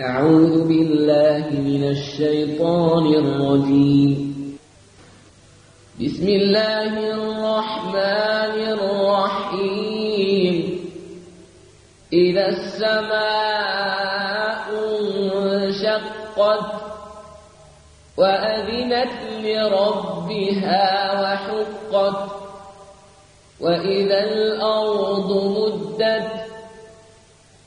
أعوذ بالله من الشيطان الرجيم. بسم الله الرحمن الرحيم. إذا السماء انشقت وأذنت لربها وحقت وإذا الأرض مدت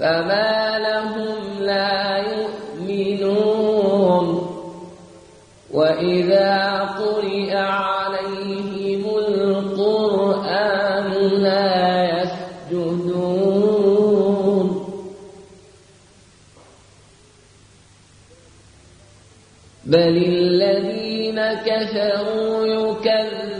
فما لهم لا يؤمنون. وإذا قرئ عليهم القرآن لا يسجدون. بل الذين كفروا يكذبون